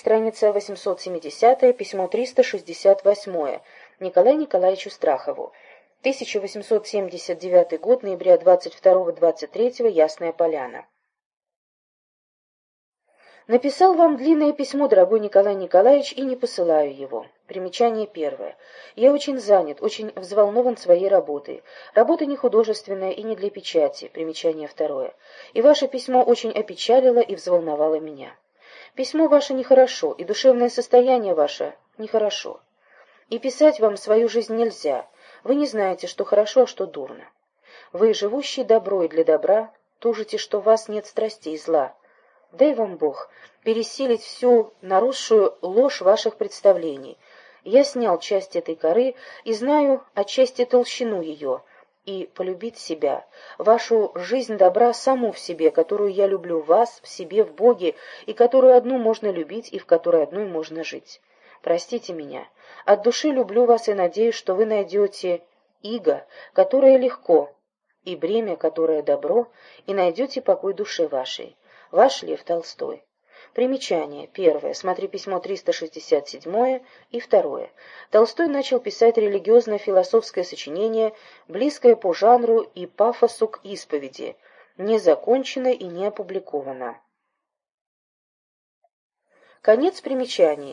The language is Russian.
страница 870, письмо 368, Николаю Николаевичу Страхову. 1879 год, ноября 22-23, Ясная Поляна. Написал вам длинное письмо, дорогой Николай Николаевич, и не посылаю его. Примечание первое. Я очень занят, очень взволнован своей работой. Работа не художественная и не для печати. Примечание второе. И ваше письмо очень опечалило и взволновало меня. Письмо ваше нехорошо, и душевное состояние ваше нехорошо. И писать вам свою жизнь нельзя. Вы не знаете, что хорошо, а что дурно. Вы, живущий добро и для добра, тужите, что в вас нет страстей и зла. Дай вам Бог пересилить всю наросшую ложь ваших представлений. Я снял часть этой коры и знаю отчасти толщину ее, и полюбить себя, вашу жизнь добра саму в себе, которую я люблю вас, в себе, в Боге, и которую одну можно любить, и в которой одной можно жить. Простите меня. От души люблю вас и надеюсь, что вы найдете иго, которое легко, и бремя, которое добро, и найдете покой душе вашей. Ваш Лев Толстой. Примечание. Первое. Смотри письмо 367 и второе. Толстой начал писать религиозно-философское сочинение, близкое по жанру и пафосу к исповеди, не закончено и не опубликовано. Конец примечаний.